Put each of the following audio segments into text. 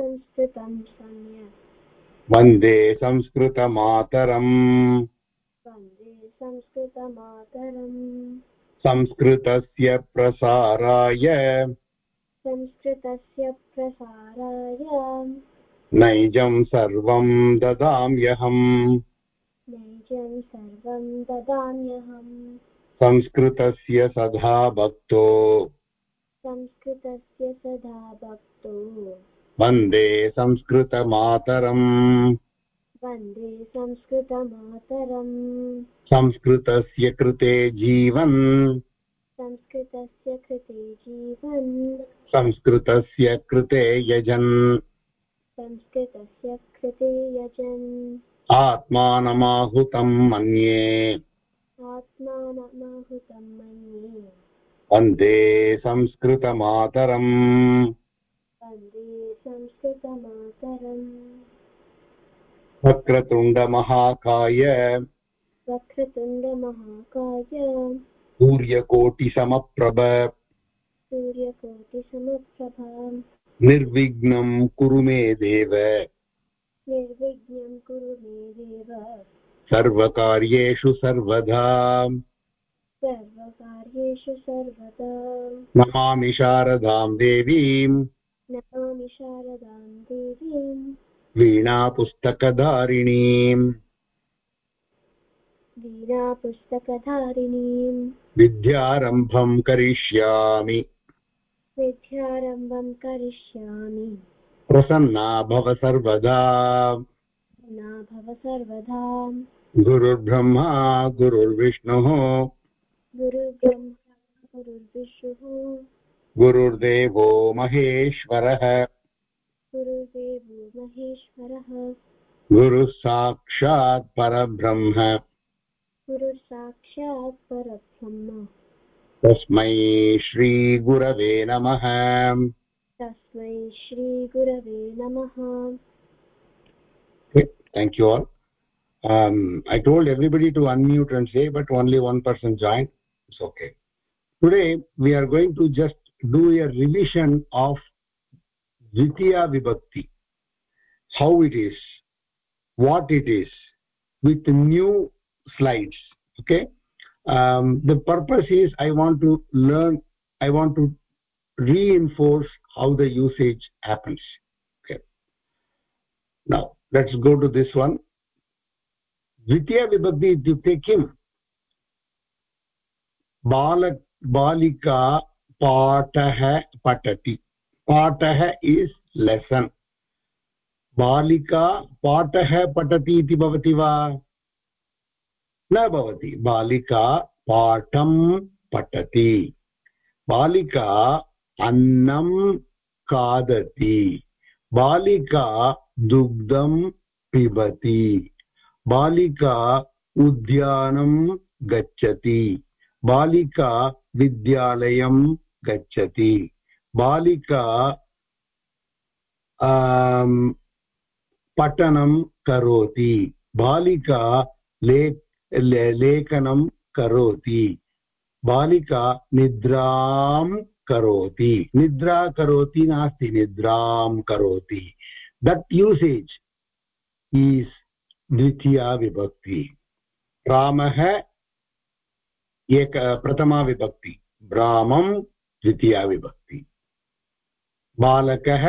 संस्कृतं सम्यक्। वंदे संस्कृतमातरम्। वंदे संस्कृतमातरम्। संस्कृतस्य प्रसाराय। संस्कृतस्य प्रसाराय। नैजं सर्वं ददाम्यहम्। नैजं सर्वं ददाम्यहम्। संस्कृतस्य सदा भक्तो। संस्कृतस्य सदा भक्तो। वंदे संस्कृतमातरम्। वंदे संस्कृतमातरम्। संस्कृतस्य कृते जीवन्। संस्कृतस्य कृते जीवन्। संस्कृतस्य कृते यजन्। संस्कृतस्य कृते यजन्। आत्मानमाहुतं मन्ये। आत्मानमाहुतं मन्ये। वंदे संस्कृतमातरम्। वंदे संस्कृतमातरम्। वक्रतुण्डमहाकाय। वक्रतुण्डमहाकाय। सूर्यकोटिसमप्रभ। सूर्यकोटिसमप्रभा निर्विघ्नं कुरु मे देव। निर्विघ्नं कुरु मे देव। सर्वकार्येषु सर्वदा। सर्वकार्येषु सर्वदा। नमामि शारदां देवीम्। नमामि शारदां देवीं वीणापुस्तकधारिणीम्। वीणापुस्तकधारिणीं विद्यारम्भं करिष्यामि। विद्यारम्भं करिष्यामि। प्रसन्ना भव सर्वदा। न भव सर्वदा। गुरुर्ब्रह्मा गुरुर्विष्णुः। गुरुब्रह्मा गुरुर्विष्णुः। गुरुर्देवो महेश्वरः गुरुदेवो महेश्वरः गुरुः साक्षात् परब्रह्म गुरुसाक्षात् परब्रह्म तस्मै श्रीगुरवे नमः तस्मै श्रीगुरवे नमः thank you all um, i told everybody to unmute and say but only one person joined it's okay today we are going to just do a revision of dvitiya vibhakti how it is what it is with new slides okay um, the purpose is i want to learn i want to reinforce how the usage happens okay now let's go to this one द्वितीय विभक्ति इत्युक्ते किम् बाल बालिका पाठः पठति। पाठः is lesson बालिका पाठः पठति इति भवति वा? न भवति। बालिका पाठं पठति। बालिका अन्नं खादति। बालिका दुग्धं पिबति। बालिका उद्यानं गच्छति। बालिका विद्यालयं गच्छति। बालिका पठनं करोति। बालिका ले लेखनं करोति। बालिका निद्रां करोति। निद्रा करोति नास्ति, निद्रां करोति। दट् यूसेज् ईस् द्वितीया विभक्ति। रामः एक, प्रथमा विभक्ति। रामं द्वितीया विभक्ति बालकः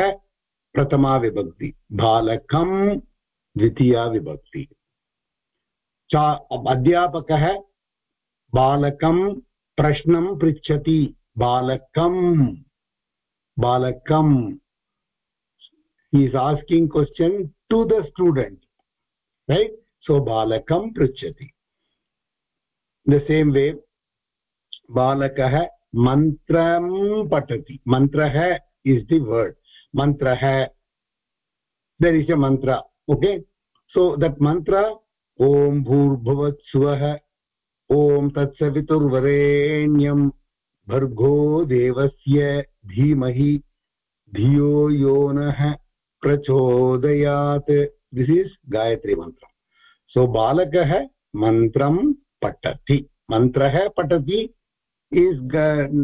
प्रथमा विभक्ति बालकं द्वितीया विभक्ति चा अध्यापकः बालकं प्रश्नं पृच्छति बालकं बालकं he is asking question to the student right so balakam pruchati the same way balakah मन्त्रं पठति मन्त्रः इस् दि वर्ड् मन्त्रः देर् इस् ए मन्त्र ओके सो दट् मन्त्र ॐ भूर्भुवत्स्वः ॐ तत्सवितुर्वरेण्यं भर्गो देवस्य धीमहि धियो यो नः प्रचोदयात् दिस् इस् गायत्रीमन्त्रम् सो बालकः मन्त्रं पठति मन्त्रः पठति इस्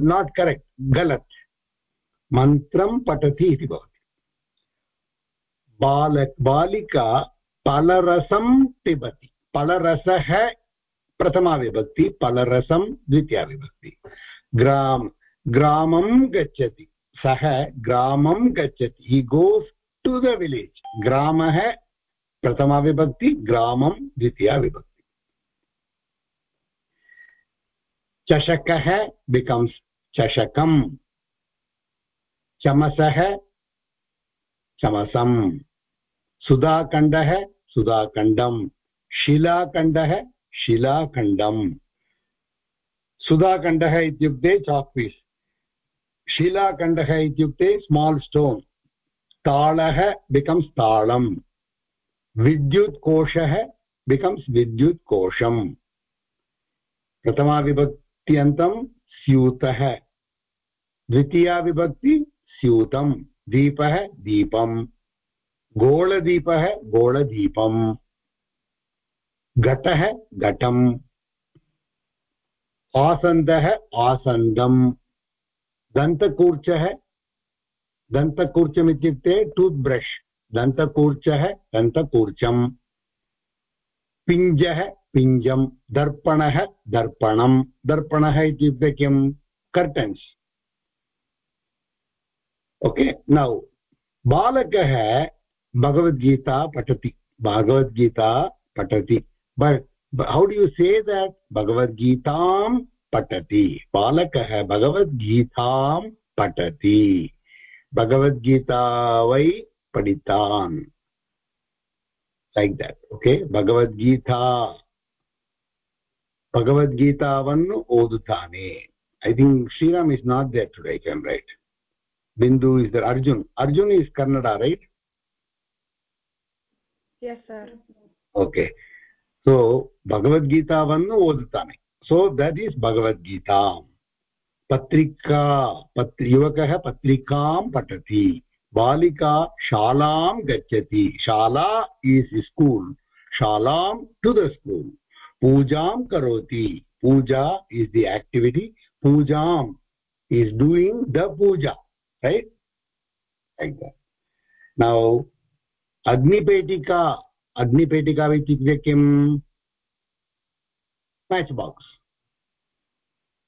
नाट् करेक्ट् गलत् मन्त्रं पठति इति भवति बाल बालिका फलरसं पिबति फलरसः प्रथमा विभक्ति फलरसं द्वितीया विभक्ति ग्राम ग्रामं गच्छति सः ग्रामं गच्छति हि गोस् टु द विलेज् ग्रामः प्रथमा विभक्ति ग्रामं द्वितीया विभक्ति चषकः बिकम्स् चषकम्। चमसः चमसम्। सुधाखण्डः सुधाखण्डम्। शिलाखण्डः शिलाखण्डम्। सुधाखण्डः इत्युक्ते चाक्पीस् शिलाखण्डः इत्युक्ते स्माल् स्टोन् ताळः बिकम्स् ताळम् विद्युत् कोशः बिकम्स् विद्युत् कोशम् प्रथमा विभक्त्यन्तं स्यूतः। द्वितीया विभक्ति स्यूतं दीपः, दीपम्। गोलदीपः, गोलदीपम्। घटः, घटम्। आसन्दः, आसन्दम्। दन्तकूर्चः दन्तकूर्चम् इत्युक्ते टूत् ब्रश् दन्तकूर्चः, दन्तकूर्चम्। पिञ्जः पिञ्जं दर्पणः दर्पणं दर्पणः इत्युक्ते किं कर्टन्स्। ओके नौ बालकः भगवद्गीता पठति भगवद्गीता पठति। हौ डु यु से देट् भगवद्गीतां पठति, बालकः भगवद्गीतां पठति। भगवद्गीता वै पठितान्। Like that okay Bhagavad Gita भगवद्गीतावन्नु ओदुताने I think Shriram is not that today I came right bindu is there arjun arjun is kannada right yes sir okay so bhagavad gita vannu odutane so that is bhagavad gita पत्रिका पत्रि युवकः पत्रिकां पठति बालिका शालां गच्छति शाला is school शालां to the school pujam karoti. Puja is the activity. Pujam is doing the puja. Right? Like that. Now agnipetika agnipetika itukte kim? Match box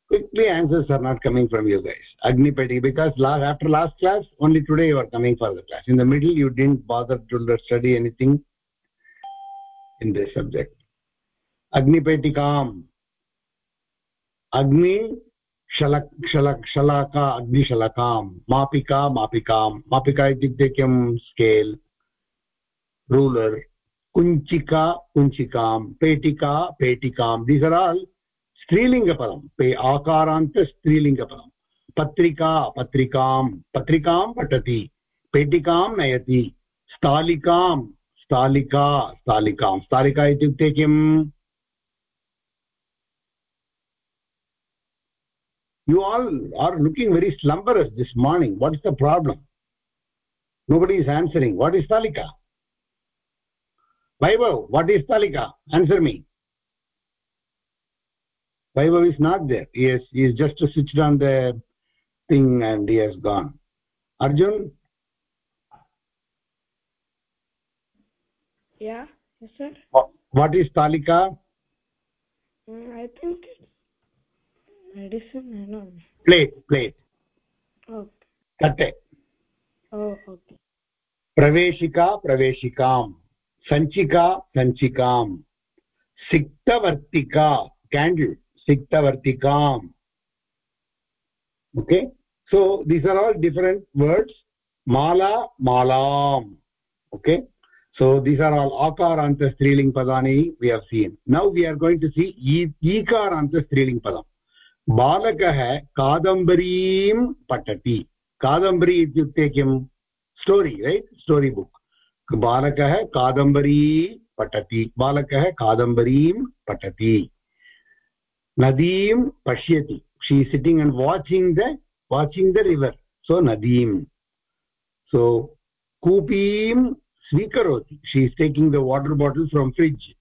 quickly answers are not coming from you guys. Agnipetika because last, after last class only today you are coming for the class. In the middle you didn't bother to study anything in this subject. Agnipetikam अग्नि शलक् शलक्, शलाका अग्निशलकां मापिका मापिकां मापिका इत्युक्ते किं scale. Ruler. कुञ्चिका कुञ्चिकां पेटिका पेटिकां these are all स्त्रीलिङ्गपदं पे, आकारान्त स्त्रीलिङ्गपदं पत्रिका पत्रिकां पत्रिकां पठति। पेटिकां नयति। स्थालिकां स्थालिका स्थालिकां स्थालिका इत्युक्ते किम्? You all are looking very slumberous this morning. What is the problem? Nobody is answering. What is talika vaibhav what is talika answer me. Vaibhav is not there. He is he is just switched on the thing and he has gone. Arjun? Yeah yes sir. What is talika mm, i think medicine know plate plate okay katte oh okay प्रवेशिका प्रवेशिकां सञ्चिका सञ्चिकां सिक्तवर्तिका candle siktavartikam okay so these are all different words mala malam okay so these are all akaranta striling padani we have seen now we are going to see ikaranta striling padam बालकः कादम्बरीं पठति। कादम्बरी इत्युक्ते किं? Story right story book बालकः कादम्बरी पठति। बालकः कादम्बरीं पठति। नदीं पश्यति। She sitting and watching the watching the river so नदीं। सो कूपीं स्वीकरोति। She is taking the water bottle from fridge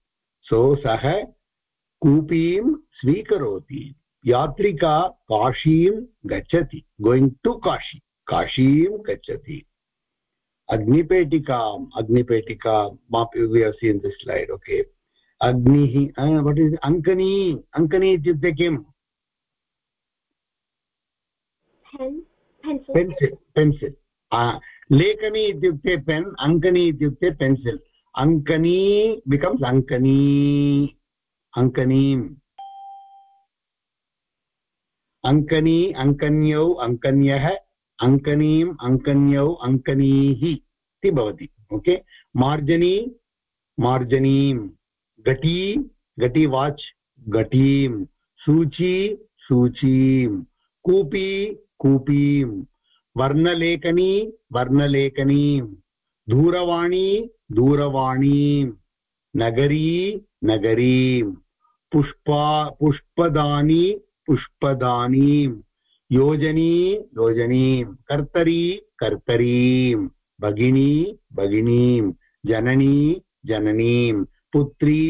so सः कूपीं स्वीकरोति। यात्रिका काशीं गच्छति गोयिङ्ग् टु काशी काशीं गच्छति। अग्निपेटिकाम् अग्निपेटिका मापि स्लैड् ओके अग्निः अङ्कनी अङ्कनी इत्युक्ते किम्? पेन्सिल् पेन्सिल् लेखनी इत्युक्ते पेन् अङ्कनी इत्युक्ते पेन्सिल् अङ्कनी बिकम्स् अङ्कनी अङ्कनीम् अङ्कनी अङ्कन्यौ अङ्कन्यः अङ्कनीम् अङ्कन्यौ अङ्कनीः इति भवति, ओके? मार्जनी मार्जनीं घटी घटी वाच् घटीं सूची सूचीं कूपी कूपीं वर्णलेखनी वर्णलेखनीं दूरवाणी दूरवाणीं नगरी नगरीं पुष्पा, पुष्पदानि पुष्पदानीं योजनी योजनीं कर्तरी कर्तरीं भगिनी भगिनीं जननी जननीं पुत्री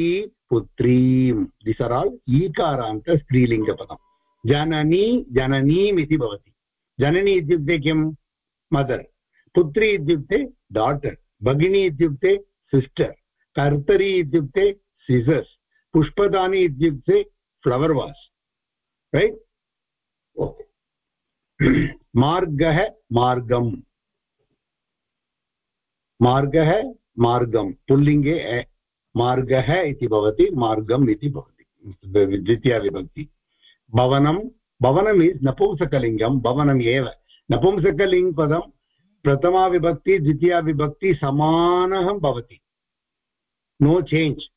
पुत्रीं दिस् आर् आल् ईकारान्त स्त्रीलिङ्गपदं जननी, जननीम् इति भवति। जननी इत्युक्ते किं मदर् पुत्री इत्युक्ते डाटर् भगिनी इत्युक्ते सिस्टर् कर्तरी इत्युक्ते सिसर्स् पुष्पदानी इत्युक्ते फ्लवर् वास् रैट् मार्गः मार्गम् मार्गः मार्गं पुल्लिङ्गे मार्गः इति भवति मार्गम् इति भवति द्वितीया भवनं भवनम् इस् नपुंसकलिङ्गं भवनम् एव नपुंसकलिङ्ग् पदं प्रथमाविभक्ति द्वितीयाविभक्ति समानः भवति no change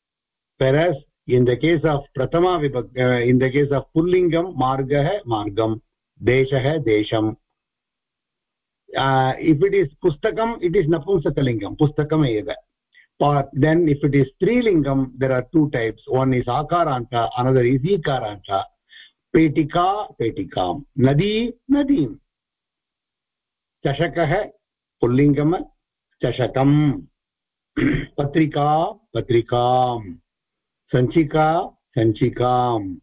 pairs in the case of prathama vibhakti uh, in the case of pullingam margah margam deshah desham uh, if it is pustakam it is napumsakalingam pustakam eva but then if it is strilingam there are two types one is akaranta another is ikaranta petika petikam nadi nadim चषकः पुल्लिङ्गम चषकम् पत्रिका पत्रिकाम् सञ्चिका, सञ्चिकाम्।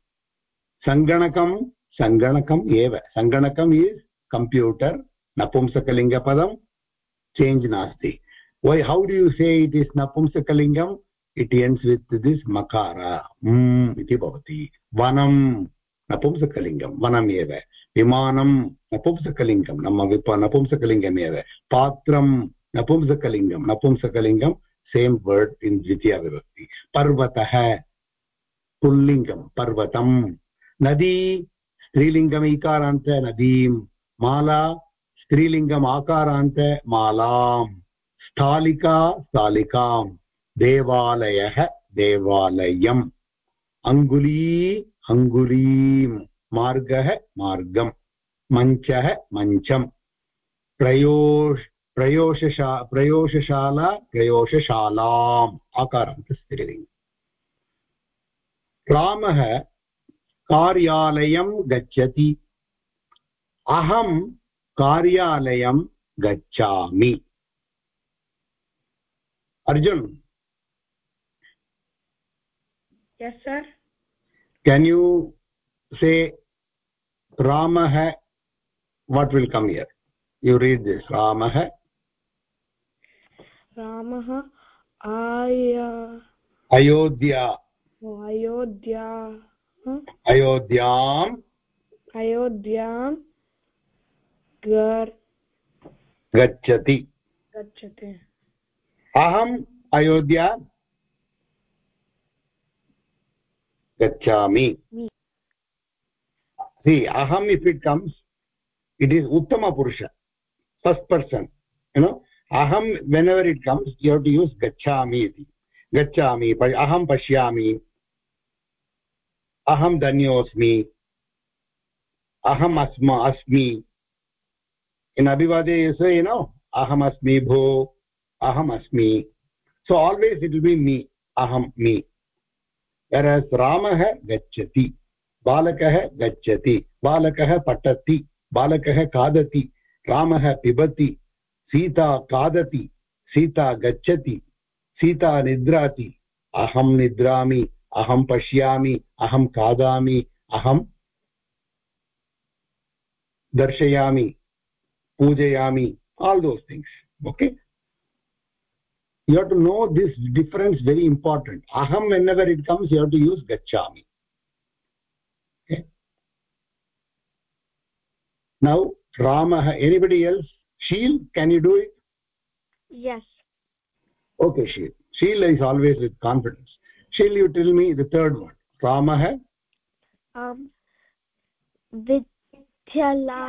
सङ्गणकं सङ्गणकम् एव। सङ्गणकम् is computer नपुंसकलिङ्गपदं change नास्ति। Why how do you say it is नपुंसकलिङ्गम्? It ends with this मकार इति भवति। वनं नपुंसकलिङ्गं वनम् एव। विमानं नपुंसकलिङ्गं नम विप नपुंसकलिङ्गमेव। पात्रं नपुंसकलिङ्गं नपुंसकलिङ्गं सेम् वर्ड् इन् द्वितीया विभक्ति पर्वतः पुल्लिङ्गं पर्वतं नदी स्त्रीलिङ्गम् इकारान्त नदीं माला स्त्रीलिङ्गम् आकारान्त मालां स्थालिका स्थालिकां देवालयः देवालयम् अङ्गुली अङ्गुलीं मार्गः मार्गम् मञ्चः मञ्चम् प्रयोष् प्रयोशशा प्रयोशशाला प्रयोशशालाम्। आकारान्त स्त्रीलिङ्गम् रामः कार्यालयं गच्छति। अहं कार्यालयं गच्छामि। Arjun. Yes sir. Can you say ramah what will come here? You read this ramah रामः आय अयोध्या अयोध्या अयोध्याम् अयोध्यां गच्छति गच्छति अहम् अयोध्या गच्छामि see aham if it comes it is uttama purusha first person you know aham whenever it comes you have to use gachhami iti gachhami aham pashyami aham dhanyosmi aham asma asmi in abhivade you say you know aham asmi bho aham asmi so always it will be me aham me whereas ramah gacchati बालकः गच्छति बालकः पठति बालकः खादति रामः पिबति सीता खादति सीता गच्छति, सीता निद्राति अहम निद्रा अहम पश्या अहम खादा अहम दर्शयामि, पूजयामि all those things okay you have to know this difference very important अहं whenever it comes you have to use गच्छामि नौ रामः anybody else sheel can you do it yes okay sheel sheel is always with confidence sheel you tell me the third one ramah um vidyala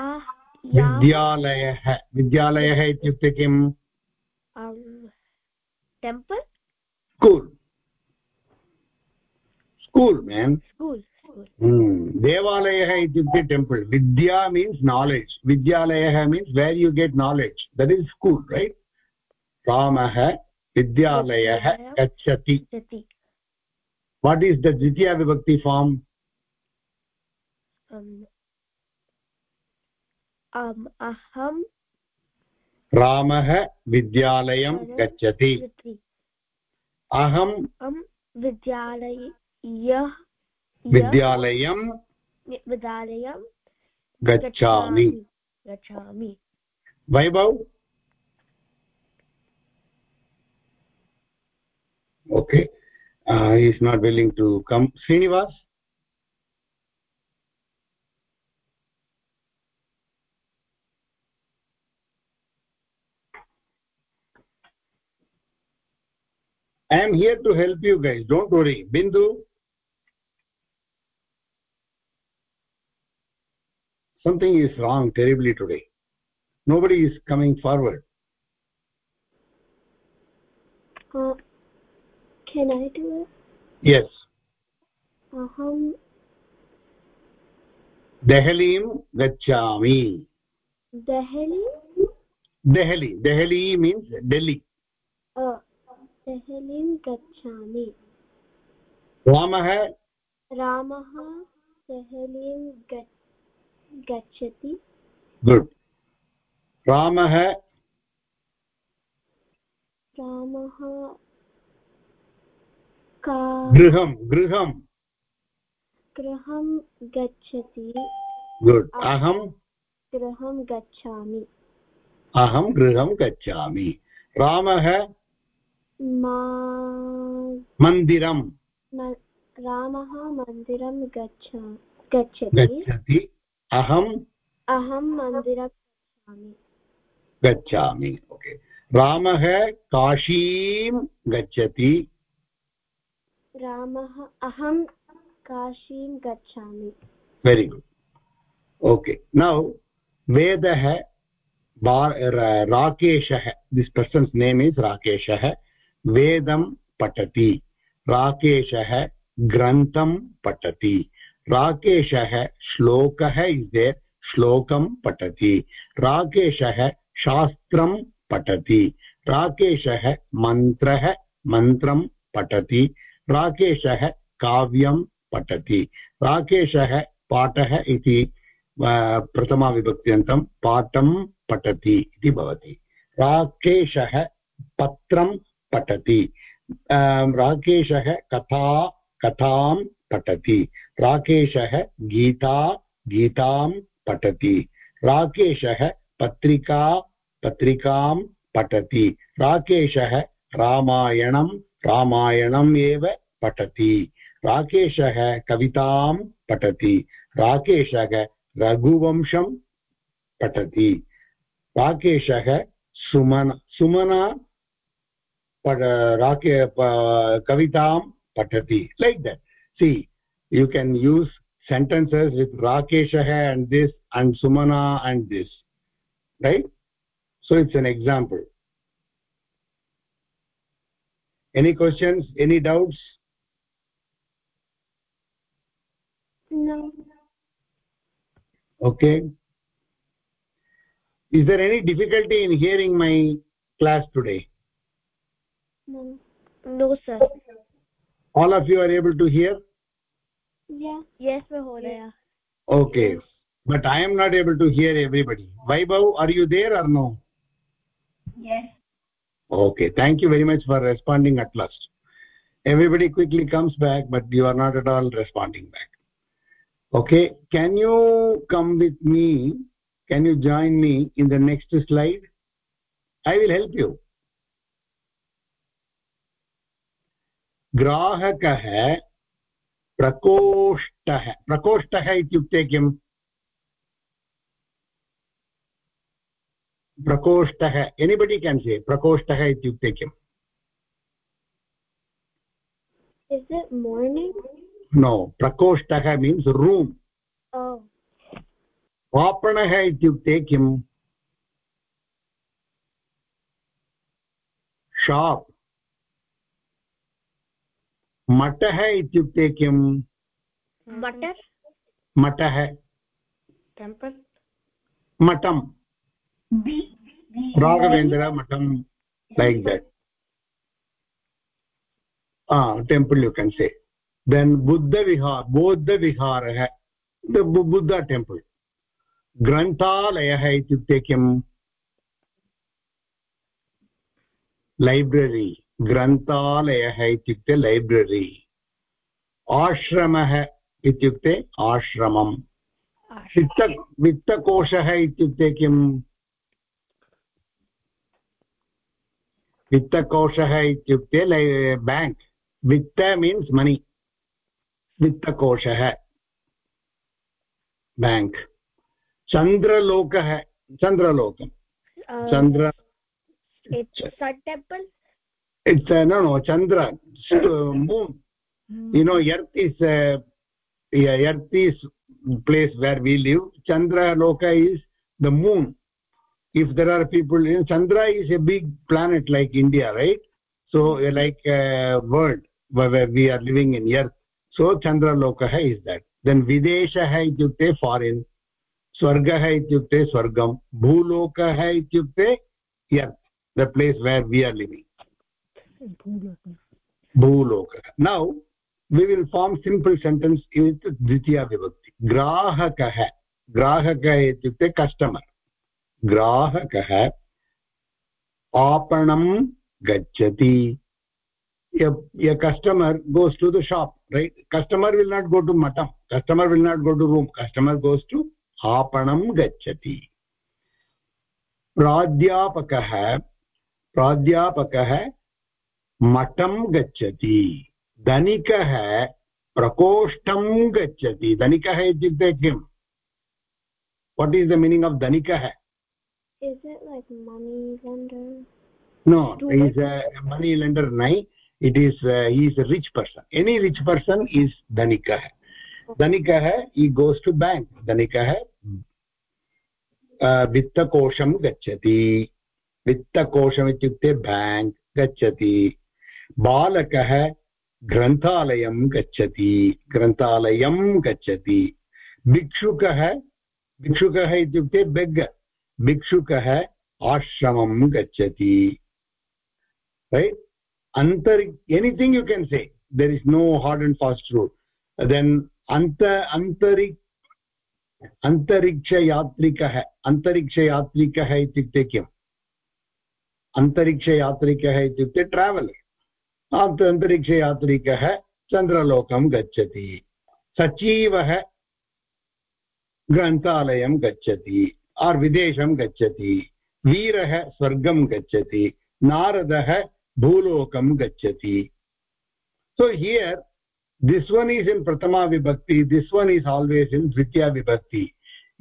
विद्यालयः विद्यालयः इत्युक्ते किम् temple school school main school देवालयः इत्युक्ते temple विद्या means knowledge विद्यालयः means where you get knowledge that is school right रामः विद्यालयः गच्छति वाट् इस् द द्वितीया विभक्ति फार्म् अहं रामः विद्यालयं गच्छति अहं विद्यालय विद्यालयं विद्यालयं गच्छामि गच्छामि Vaibhav okay is not willing to come Srinivas I am here to help you guys. Don't worry. Bindu. something is wrong terribly today nobody is coming forward uh, can i do it yes aham देहलीं गच्छामि Delhi Delhi Delhi means Delhi देहलीं गच्छामि रामः रामः देहलीं गच्छति। Good रामः रामः गृहं गृहं। गृहं गच्छति। गुड् अहं? गृहं गच्छामि। अहं गृहं गच्छामि। रामः? मन्दिरं रामः मन्दिरं गच्छ गच्छति। अहम् अहं मन्दिरं गच्छामि। गच्छामि ओके। रामः काशीं गच्छति। रामः अहं काशीं गच्छामि। वेरि गुड् ओके नौ वेदः राकेशः दिस् पर्सन्स् नेम् इस् राकेशः वेदं पठति। राकेशः ग्रन्थं पठति। राकेशः श्लोकः इस् श्लोकं पठति। राकेशः शास्त्रं पठति। राकेशः मन्त्रः मन्त्रं पठति। राकेशः काव्यं पठति। राकेशः पाठः इति प्रथमाविभक्त्यन्तं पाठं पठति इति भवति। राकेशः पत्रं पठति। राकेशः कथा, कथां पठति। राकेशः गीता, गीतां पठति। राकेशः पत्रिका, पत्रिकां पठति। राकेशः रामायणं, रामायणम् एव पठति। राकेशः कवितां पठति। राकेशः रघुवंशं पठति। राकेशः सुमन, सुमना राके कवितां पठति। Like that see you can use sentences with rakeshah and this and sumana and this right? So it's an example. Any questions? Any doubts? No. Okay. Is there any difficulty in hearing my class today? No. No sir. All of you are able to hear yeah yes mahodaya okay but i am not able to hear everybody vaibhav are you there or no yes okay thank you very much for responding at last everybody quickly comes back but you are not at all responding back okay can you come with me can you join me in the next slide i will help you ग्राहकः प्रकोष्ठः। प्रकोष्ठः इत्युक्ते किम्? प्रकोष्ठः। Anybody केन् से प्रकोष्ठः इत्युक्ते किम्? Is it morning? No प्रकोष्ठः means room Oh. आपणः इत्युक्ते किम्? शाप् मठः इत्युक्ते किम्? मठः टेम्पल्। मठं Raghavendra मठं like that temple you can say then Buddha Vihar बौद्धविहारः बुद्ध टेम्पल् ग्रन्थालयः इत्युक्ते किम् लैब्ररी ग्रन्थालयः इत्युक्ते लैब्ररी आश्रमः इत्युक्ते आश्रमम्. वित्त वित्तकोशः इत्युक्ते किम्? वित्तकोशः इत्युक्ते बेङ्क् वित्त मीन्स् मनी वित्तकोशः. बेङ्क् चन्द्रलोकः चन्द्रलोकं चन्द्र it's uh, no no chandra uh, moon. Hmm. You know earth is uh, yeah, earth is place where we live. Chandra loka is the moon. If there are people you know, chandra is a big planet like india right? So hmm. uh, like uh, world where we are living in earth. So chandra loka is that. Then videsha ityukte foreign. Swarga ityukte swargam. Bhuloka ityukte earth the place where we are living. भूलोक now we will form simple sentence with द्वितीया विभक्ति ग्राहकः ग्राहकः इत्युक्ते customer ग्राहकः आपणं गच्छति य customer goes to the shop right customer will not go to मठं customer will not go to room customer goes to आपणं गच्छति प्राध्यापकः प्राध्यापकः मठं गच्छति। धनिकः प्रकोष्ठं गच्छति। धनिकः इत्युक्ते किम्? What is the meaning of धनिकः? No is money lender नै it is is rich person any rich person is धनिकः। धनिकः ई गोस् टु बेङ्क् धनिकः uh, वित्तकोशं गच्छति। वित्तकोशमित्युक्ते बेङ्क् गच्छति। बालकः ग्रन्थालयं गच्छति ग्रन्थालयं गच्छति। भिक्षुकः भिक्षुकः इत्युक्ते बेग् भिक्षुकः आश्रमं गच्छति। Right अन्तरि anything you can say there is no hard and fast rule then अन्त अन्तरि अन्तरिक्षयात्रिकः अन्तरिक्षयात्रिकः इत्युक्ते किम्? अन्तरिक्षयात्रिकः इत्युक्ते ट्रावेलर् अन्तरिक्षयात्रिकः चंद्रलोक गच्छति। सचिवः ग्रन्थालयं गच्छति। आर् विदेशं गच्छति। वीरः स्वर्गं गच्छति। नारदः भूलोकं गच्छति। So here this one is in प्रथमा विभक्ति this one is always in द्वितीया विभक्ति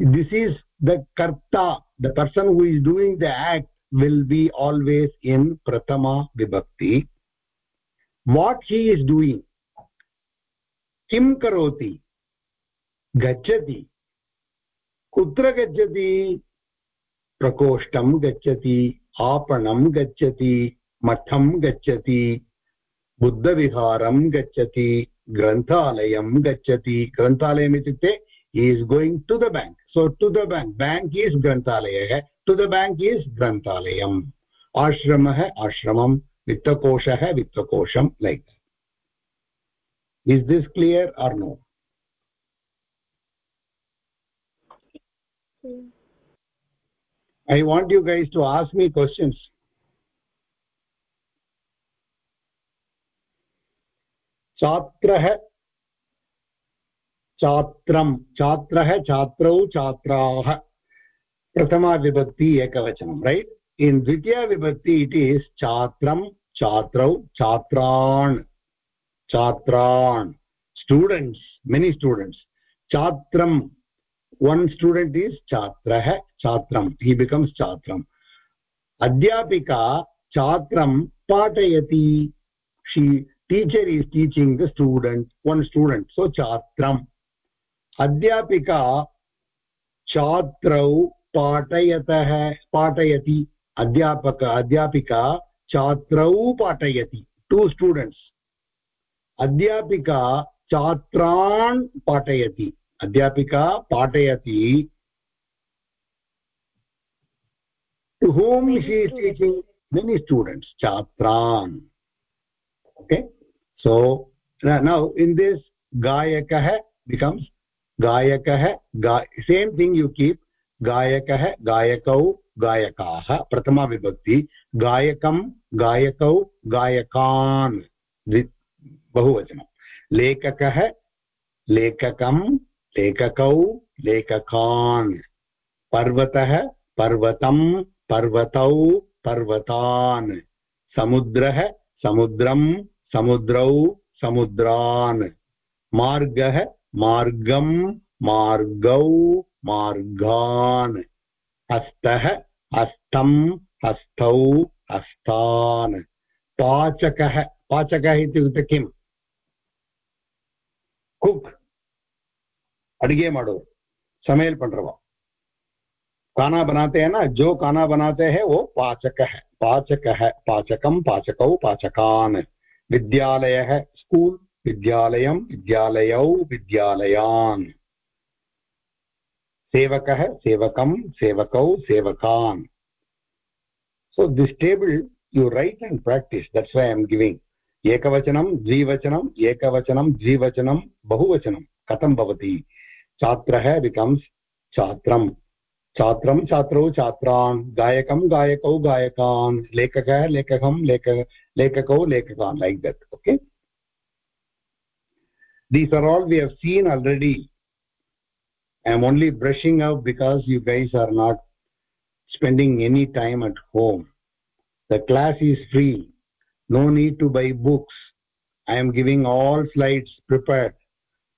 दिस् ईस् द कर्ता the person who is doing the act will be always in प्रथमा विभक्ति what he is doing kim karoti gacchati kutra gacchati प्रकोष्ठं गच्छति आपणं गच्छति मठं गच्छति बुद्धविहारं गच्छति ग्रन्थालयं गच्छति ग्रन्थालयम् इत्युक्ते is going to the bank so to the bank bank is granthalayah to the bank is granthalayam ashramah ashramam वित्तकोशः वित्तकोशं like is this clear are no I want you guys to ask me questions छात्रः छात्रं छात्रः छात्रौ छात्राः प्रथमाविभक्ति एकवचनं right right? In द्वितीयाविभक्ति it is छात्रं छात्रौ छात्राण् छात्राण् स्टूडेण्ट्स् मेनि स्टूडेण्ट्स् छात्रं वन् स्टूडेण्ट् इस् छात्रः छात्रं हीबिकम्स् छात्रम् अध्यापिका छात्रं पाठयति she teacher is teaching the student one student so छात्रम् अध्यापिका छात्रौ पाठयतः पाठयति अध्यापक, अध्यापिका छात्रौ पाठयति टु स्टूडेण्ट्स् अध्यापिका छात्रान् पाठयति, अध्यापिका पाठयति टु होम् मेनि स्टूडेण्ट्स् छात्रान् okay so now in this गायकः बिकम्स् गायकः गा सेम् थिङ्ग् यु कीप् गायकः गायकौ गायकाः प्रथमाविभक्ति गायकं, गायकौ, गायकान् बहुवचनं। लेखकः, लेखकं, लेखकौ, लेखकान्। पर्वतः, पर्वतं, पर्वतौ, पर्वतान्। समुद्रः, समुद्रं, समुद्रौ, समुद्रान्। मार्गः, मार्गं, मार्गौ, मार्गान्। हस्तः हस्तं हस्तौ हस्तान् पाचकः पाचकः इत्युक्ते किम् कुक्। अडिगे माडो समेल् पण्रवा खाना बनाते हैं ना जो खाना बनाते हैं वो पाचक है पाचक है पाचकम पाचकौ पाचकान् विद्यालयः स्कूल् सेवकः, सेवकं, सेवकौ, सेवकान्। So this table you write and practice that's why am giving एकवचनं द्विवचनम् एकवचनं, द्विवचनं, बहुवचनं, कथं भवति? छात्रः बिकम्स् छात्रम् छात्रं, छात्रौ, छात्रान्। गायकं, गायकौ, गायकान्। लेखकः, लेखकं, लेख, लेखकौ, लेखकान् like that okay these are all we have seen already i am only brushing up because you guys are not spending any time at home. The class is free. No need to buy books. I am giving all slides prepared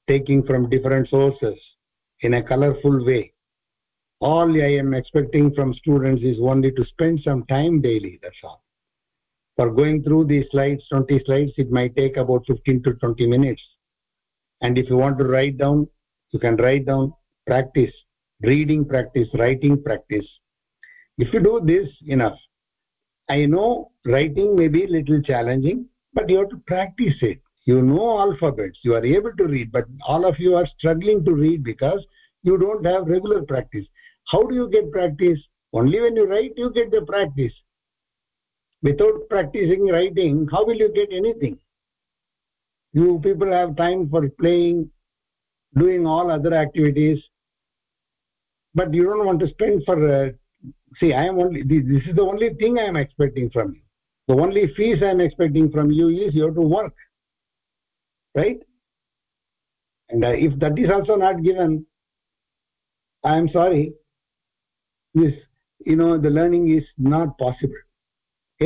taking from different sources in a colorful way. All i am expecting from students is only to spend some time daily that's all. For going through these slides 20 slides it might take about 15 to 20 minutes. And if you want to write down you can write down practice reading practice writing practice. If you do this enough i know writing may be little challenging but you have to practice it. You know alphabets you are able to read but all of you are struggling to read because you don't have regular practice. How do you get practice? Only when you write you get the practice. Without practicing writing how will you get anything? You people have time for playing doing all other activities but you don't want to spend for uh, see i am only this is the only thing i am expecting from you. The only fees i am expecting from you is you have to work. Right? And uh, if that is also not given i am sorry. This you know the learning is not possible.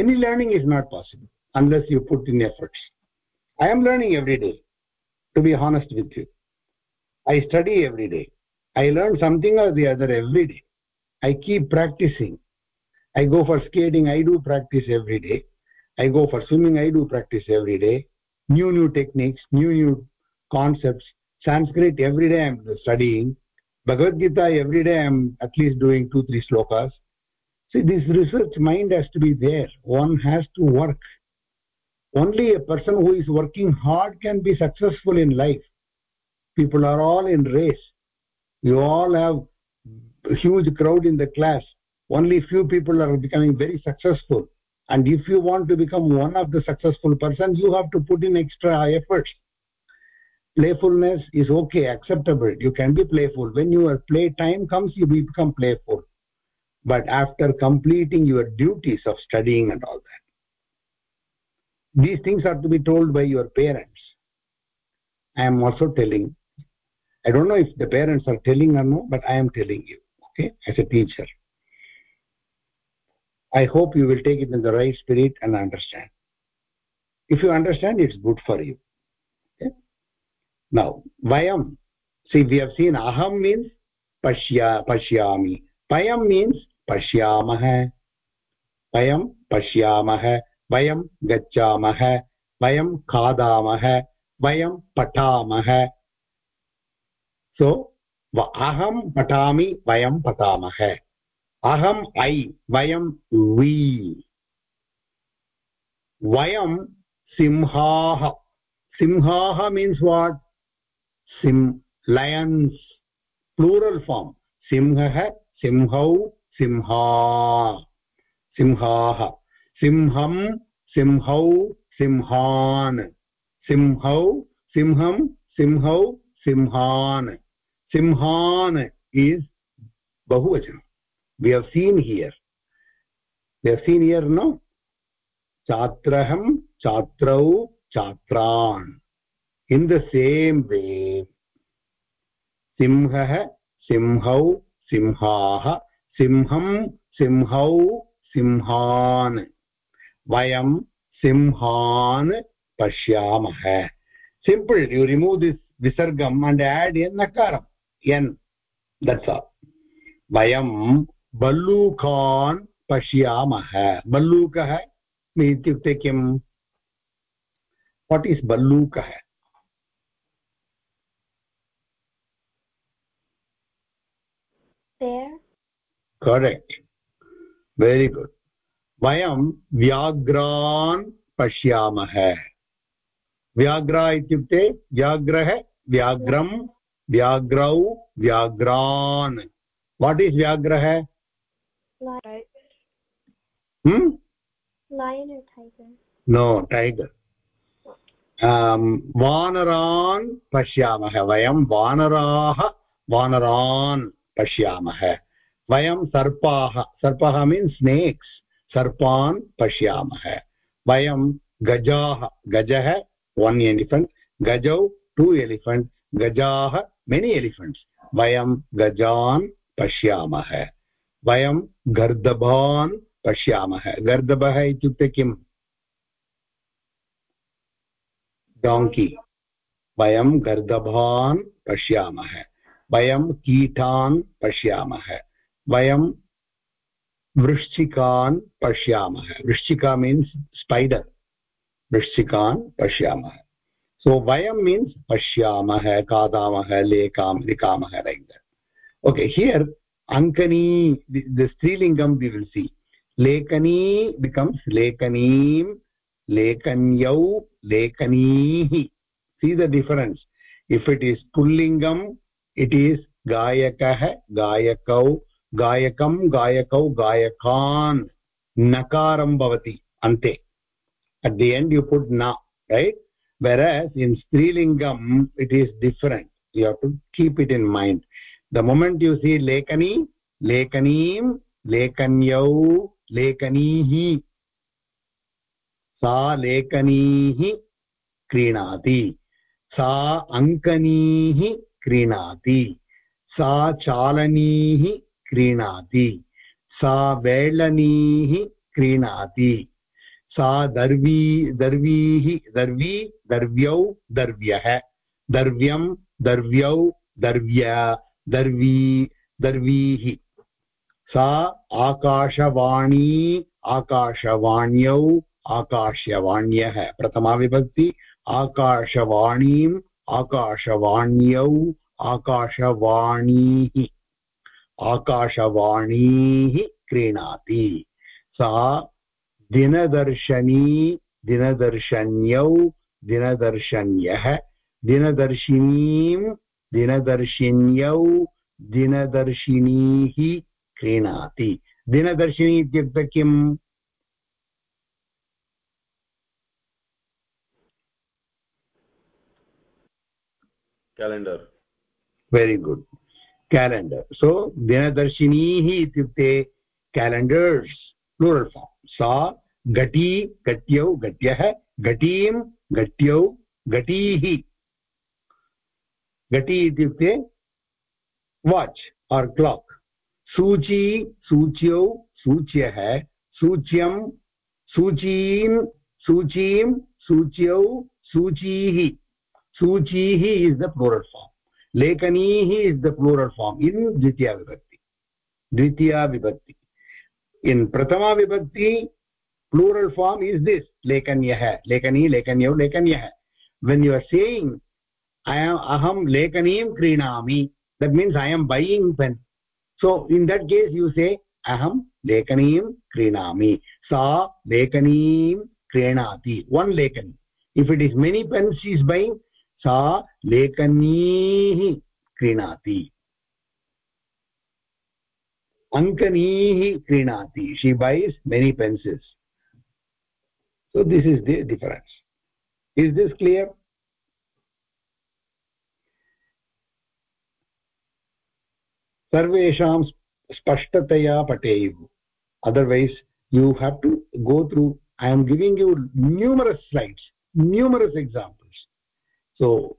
Any learning is not possible unless you put in efforts. I am learning every day to be honest with you. I study every day i learn something or the other every day. I keep practicing. I go for skating i do practice every day. I go for swimming i do practice every day. New new techniques new new concepts. Sanskrit every day i'm studying. Bhagavad gita every day i'm at least doing two three slokas. See this research mind has to be there. One has to work. Only a person who is working hard can be successful in life. People are all in race you all have huge crowd in the class. Only few people are becoming very successful. And if you want to become one of the successful persons you have to put in extra efforts. Playfulness is okay acceptable. You can be playful. When your play time comes you become playful. But after completing your duties of studying and all that these things are to be told by your parents. I am also telling i don't know if the parents are telling or no but i am telling you okay as a teacher. I hope you will take it in the right spirit and understand. If you understand it's good for you. Okay? now vayam. See we have seen aham means pashya pashyami payam means pashyamah vayam pashyamah vayam gachamah vayam khadamah vayam patamah so अहं पठामि वयं पठामः अहम I वयं we वयं सिंहाः सिंहाः means what सिं लयन्स् प्लूरल् फार्म् सिंहः सिंहौ सिंहा सिंहाः सिंह सिंहौ सिंहान् सिंहौ सिंहं सिंहौ सिंहान् simhan is bahuvachanam we have seen here we have seen here no chatraham chatrau chatran in the same way simhah simhau simhaah simham simhau simhan vayam simhan pashyamah simple you remove this visargam and add n nakaram n. That's all. Vayam ballukan pashyamah ballukah इत्युक्ते किम् what is बल्लूकः correct very good वयं व्याघ्रान् पश्यामः व्याघ्र इत्युक्ते व्याघ्रः व्याघ्रं व्याघ्रौ व्याघ्रान् वाट् इस् व्याघ्रः नो टैगर् वानरान् पश्यामः वयं वानराः वानरान् पश्यामः वयं सर्पाः सर्पः मीन्स् स्नेक्स् सर्पान् पश्यामः वयं गजाः गजः वन् एलिफेण्ट् गजौ टु एलिफेण्ट् गजाः मेनि एलिफेण्ट्स् वयं गजान् पश्यामः वयं गर्दभान् पश्यामः गर्दभः इत्युक्ते किम् डाङ्की वयं गर्दभान् पश्यामः वयं कीटान् पश्यामः वयं वृश्चिकान् पश्यामः वृश्चिका मीन्स् स्पैडर् वृश्चिकान् पश्यामः सो वयं मीन्स् पश्यामः खादामः लेखां लिखामः लैक् दट् ओके हियर् अङ्कनी द स्त्रीलिङ्गं वि विल् सी लेखनी बिकम्स् लेखनीं लेखन्यौ लेखनीः see the difference if it is पुल्लिङ्गम् it is गायकः गायकौ गायकं गायकौ गायकान् नकारं भवति अन्ते at the end you put na, right? Whereas in strilingam it is different you have to keep it in mind the moment you see lekani lekanim lekanyau lekanihi सा लेखनीः क्रीणाति सा अङ्कनीः क्रीणाति सा चालनीः क्रीणाति सा वेळनीः क्रीणाति सा दर्वी दर्वीः दर्वी, दर्व्यौ, दर्व्यः। दर्व्यं, दर्व्यौ, दर्व्य, दर्वी दर्वीः सा आकाशवाणी, आकाशवाण्यौ आकाशवाण्यः प्रथमाविभक्ति आकाशवाणीम् आकाशवाण्यौ आकाशवाणीः आकाशवाणीः क्रीणाति। सा दिनदर्शनी दिनदर्शन्यौ दिनदर्शन्यः। दिनदर्शिनीं दिनदर्शिन्यौ दिनदर्शिनीः क्रीणाति। दिनदर्शिनी इत्युक्ते किम्? Calendar very good calendar so दिनदर्शिनीः इत्युक्ते केलेण्डर्स् प्लूरल् फार्म् सा घटी घट्यौ घट्य घटी घट्यौ घटीः घटी इत्युक्ते वाच् आर् क्लाक् सूची, सूच्यौ, सूच्य सूच्य सूची सूची सूच्यौ, सूची। सूची इज़ द प्लोरल् लेखनी लेखनीः is the plural form in द्वितीयाविभक्ति द्वितीया विभक्ति। इन प्रथमा विभक्ति plural form is this lekanyah lekani lekanyo lekanyah when you are saying i am aham lekanim krinami that means i am buying pen so in that case you say aham lekanim krinami sa lekanim krinati one lekani if it is many pens she is buying sa lekanihi krinati ankanihi krinati she buys many pencils so this is the difference. Is this clear? Sarvesham spashtataya pateyu otherwise you have to go through i am giving you numerous slides numerous examples. So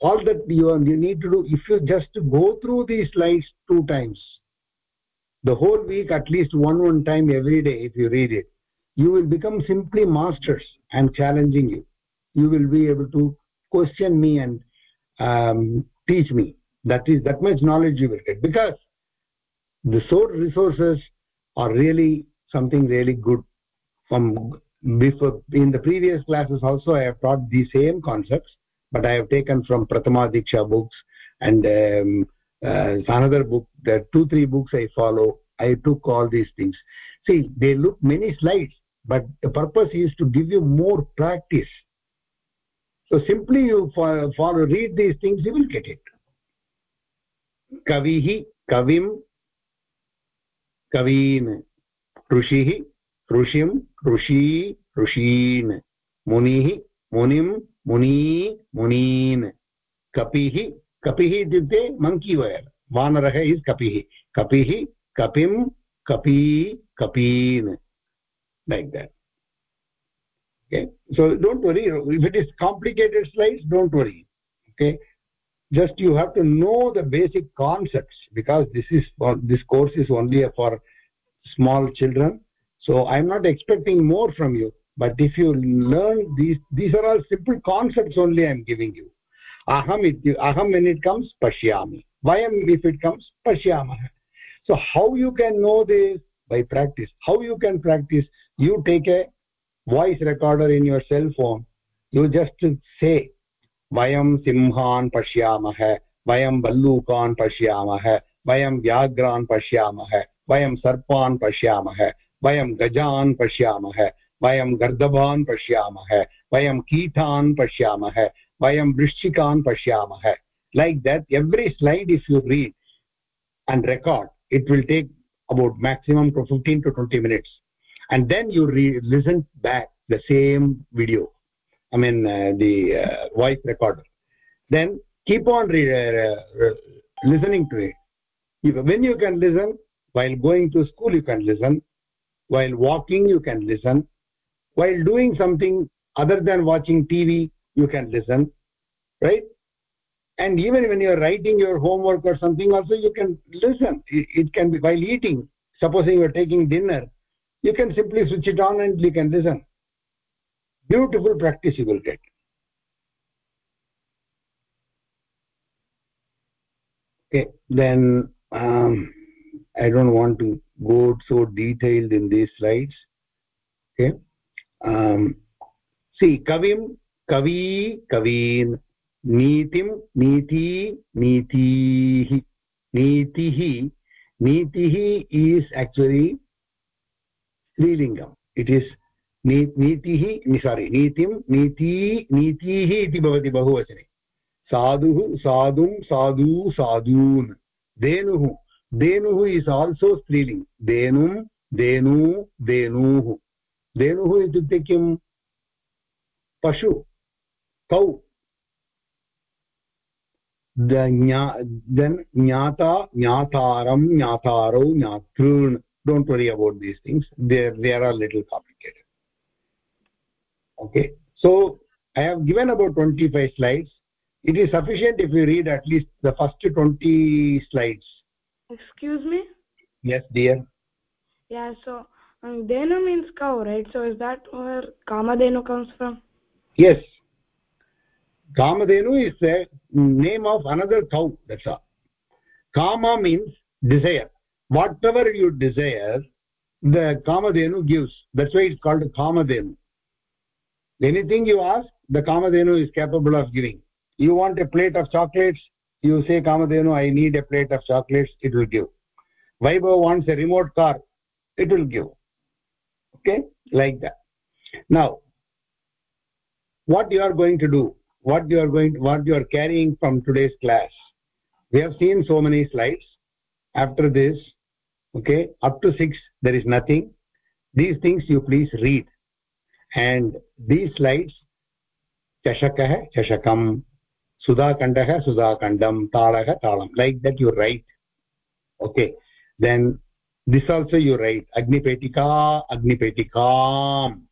all that you you need to do if you just go through these slides two times the whole week at least one one time every day if you read it you will become simply masters and challenging you. You will be able to question me and um, teach me. That is that much knowledge you will get. Because the source resources are really something really good. From before in the previous classes also i have taught the same concepts but i have taken from prathama diksha books and um, uh, another book there two three books i follow. I took all these things. See they look many slides but the purpose is to give you more practice so simply you follow read these things you will get it kavihi kavim kavin ऋषिः ऋषिं ऋषी ऋषीन् मुनिः मुनिं मुनी मुनीन् कपिः कपिः इत्युक्ते monkey where वानरः is कपिः कपिः कपिं कपी कपीन् like that. Okay? So don't worry if it is complicated slides don't worry. Okay? Just you have to know the basic concepts because this is this course is only for small children. So i'm not expecting more from you but if you learn these these are all simple concepts only i'm giving you. Aham it aham when it comes pashyami. Vayam if it comes pashyamah so how you can know this? By practice. How you can practice you take a voice recorder in your cell phone you just say vayam simhan pashyamah vayam ballukan pashyamah vayam vyagran pashyamah vayam sarpan pashyamah vayam gajan pashyamah vayam gardabhan pashyamah vayam kitan pashyamah vayam vrishchikan pashyamah like that every slide if you read and record it will take about maximum to 15 to 20 minutes and then you listen back the same video i mean uh, the uh, voice recorder. Then keep on uh, listening to it. If, when you can listen while going to school you can listen while walking you can listen while doing something other than watching tv you can listen right? And even when you are writing your homework or something also you can listen. It, it can be while eating supposing you are taking dinner you can simply switch it on and you can listen beautiful practice you will get okay then um, i don't want to go so detailed in these slides okay um, see kavim kavi kavin नीतिं नीति नीतिः नीतिः नीतिः is actually स्त्रीलिङ्गम् it is नीतिः sorry नीतिं नीति नीतिः इति भवति बहुवचने साधुः साधुं साधु साधून् धेनुः धेनुः इस् आल्सो स्त्रीलिङ्ग् धेनुं धेनु धेनुः धेनुः इत्युक्ते किं पशु कौ then ज्ञाता ज्ञातारं ज्ञातारौ ज्ञातॄन् don't worry about these things. They they are a little complicated. Okay? So i have given about 25 slides. It is sufficient if you read at least the first 20 slides. Excuse me? Yes dear. Yeah so um, denu means cow right? So is that where kamadenu comes from? Yes. Kamadenu is the name of another cow that's all. Kama means desire whatever you desire the kamadenu gives. That's why it's called kamadenu. Anything you ask the kamadenu is capable of giving. You want a plate of chocolates you say kamadenu i need a plate of chocolates it will give. Vaibhav wants a remote car it will give. Okay? Like that. Now what you are going to do what you are going to, what you are carrying from today's class. We have seen so many slides. After this okay? Up to 6 there is nothing. These things you please read. And these slides chashakah chashakam sudhakandah sudhakandam talah talam like that you write. Okay? Then this also you write. Agnipetika agnipetikam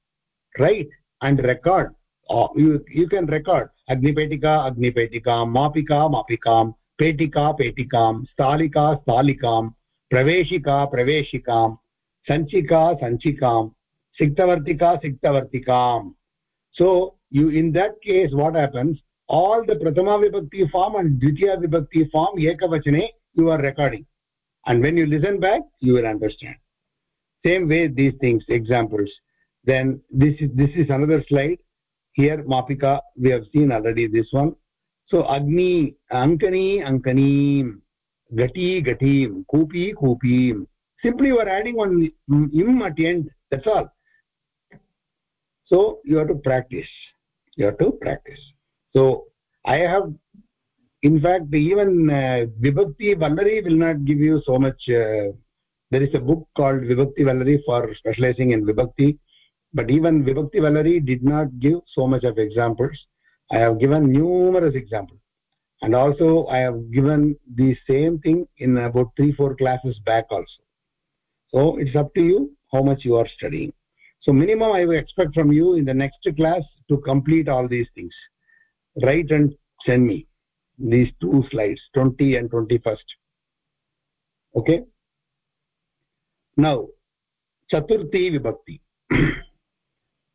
right and record. Uh, you you can record. Agnipetika agnipetikam mapika mapikam petika petikam stalika stalikam praveshika praveshikam sanchika sanchikam siktavartika siktavartikam so you in that case what happens? All the prathama vibhakti form and dvitiya vibhakti form you are recording. And when you listen back you will understand. Same way these things examples. Then this is this is another slide. Here mapika we have seen already this one. So agni ankani ankanim gati gatim kupi kupim simply you are adding one im at the end that's all. So you have to practice. You have to practice. So i have in fact even uh, vibhakti vallari will not give you so much uh, there is a book called vibhakti vallari for specializing in vibhakti but even vibhakti vallari did not give so much of examples. I have given numerous examples and also i have given the same thing in about 3 4 classes back also. So it's up to you how much you are studying. So minimum i will expect from you in the next class to complete all these things. Write and send me these two slides 20 and 21st okay? Now chaturthi vibhakti.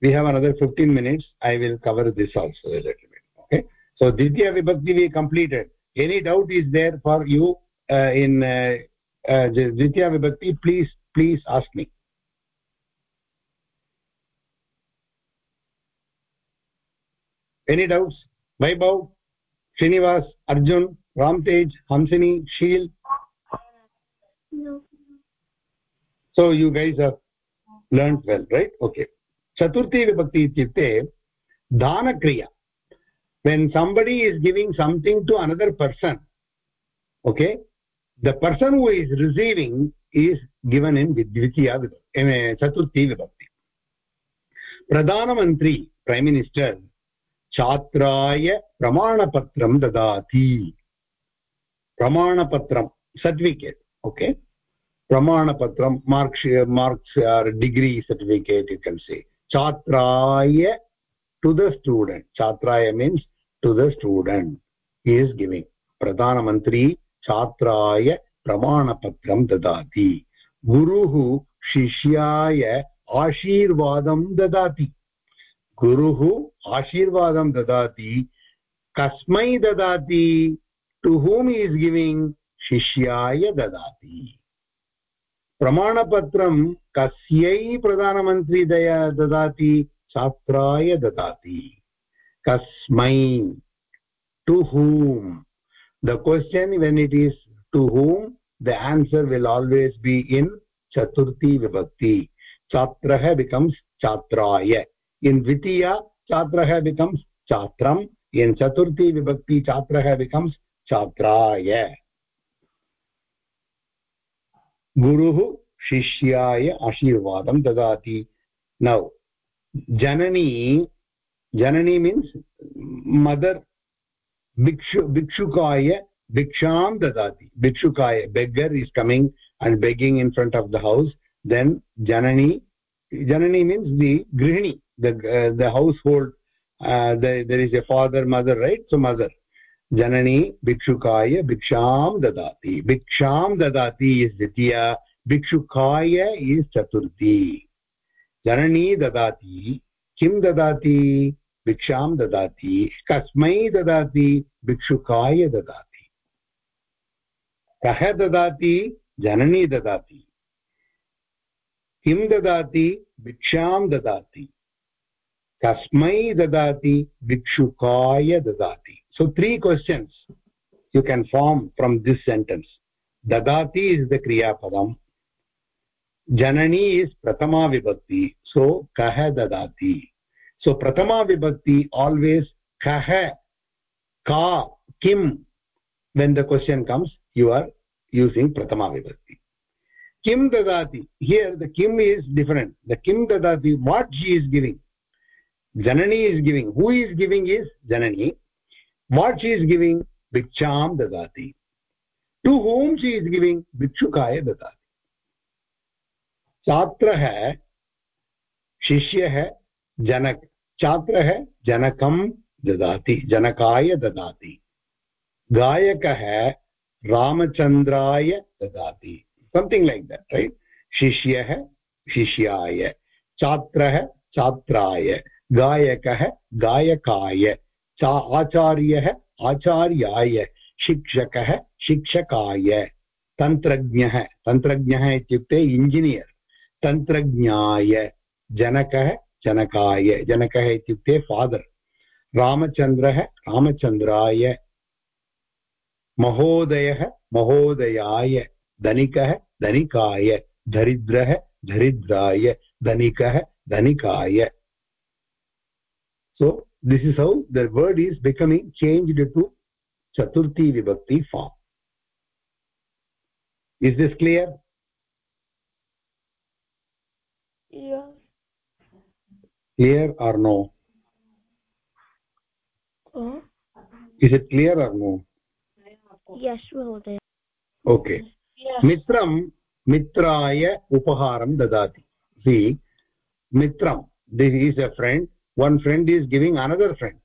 We have another 15 minutes. I will cover this also a little bit. Okay so ditiya vibhakti we completed any doubt is there for you uh, in uh, uh, ditiya vibhakti please please ask me any doubts vaibhav srinivas arjun ramtej hamsini sheel no so you guys have learned well right okay chaturthi vibhakti ityukte dhanakriya when somebody is giving something to another person okay the person who is receiving is given in dvitiya vibhakti chaturthi vibhakti pradhana mantri prime minister छात्राय प्रमाणपत्रं ददाति प्रमाणपत्रं certificate okay प्रमाणपत्रं marks marks are degree certificate you can say छात्राय to the student छात्राय means to the student is giving प्रधानमन्त्री छात्राय प्रमाणपत्रं ददाति गुरुः शिष्याय आशीर्वादं ददाति गुरुः आशीर्वादं ददाति कस्मै ददाति टु हूम् इस् गिविङ्ग् शिष्याय ददाति प्रमाणपत्रं कस्यै प्रधानमन्त्री ददाति छात्राय ददाति कस्मै to whom the question when it is to whom the answer will always be in chaturthi vibhakti chatrah becomes chatraya in dvitiya chatrah becomes chatram in chaturthi vibhakti chatrah becomes chatraya guruh शिष्याय आशीर्वादं ददाति नौ जननी जननी means mother भिक्षु भिक्षुकाय भिक्षां ददाति भिक्षुकाय beggar is coming and begging in front of the house then जननी जननी means the गृहिणी the household there is a father mother right so mother जननी भिक्षुकाय भिक्षां ददाति भिक्षां ददाति इस् द्वितीया भिक्षुकाय इस् चतुर्थी जननी ददाति किं ददाति भिक्षा ददा कस्म ददा भिक्षुकाय ददाति। कः ददाति? जननी ददाति। किं ददाति? भिक्षा ददा कस्म ददा भिक्षुकाय ददा so three question you can form from this sentence ददाति इज़ द क्रियापदम् जननी इज़ प्रथमा विभक्ति। सो कह ददा so prathama vibhakti always kah ka kim when the question comes you are using prathama vibhakti kim dadati here the kim is different the kim dadati what she is giving janani is giving who is giving is janani what she is giving bhiksham dadati to whom she is giving bhikshukaya dadati छात्रः शिष्यः जनक छात्रः जनकं ददाति, जनकाय ददाति। गायकः रामचन्द्राय ददाति। Like that, right? शिष्यः शिष्याय छात्रः छात्राय गायकः गायकाय आचार्यः आचार्याय, शिक्षकः शिक्षकाय। तन्त्रज्ञः तन्त्रज्ञः इत्युक्ते इञ्जिनियर् जनकः जनकाय, जनकः इत्युक्ते फादर् रामचन्द्रः, रामचन्द्राय. महोदयः, महोदयाय. धनिकः, धनिकाय. दरिद्रः दरिद्राय धनिकः, धनिकाय. So this is how the word is becoming changed to चतुर्थी विभक्ति form is this clear clear or no oh is it clear or no yes mahoday okay mitram mitraya upaharam dadati see mitram this is a friend one friend is giving another friend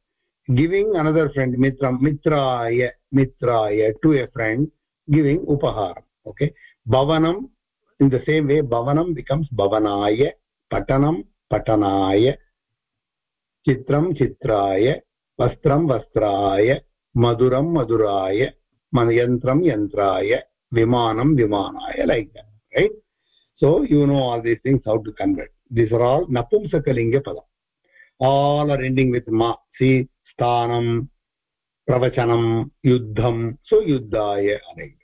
giving another friend mitram mitraya mitraya to a friend giving upaharam okay bhavanam in the same way bhavanam becomes bhavanaya patanam patanaya chitram chitraya vastram vastraya maduram maduraya yantram yantraya vimanam vimanaya like that right so you know all these things how to convert these are all napumsakalinga padam all are ending with ma see sthanam pravachanam yuddham so yuddhaya like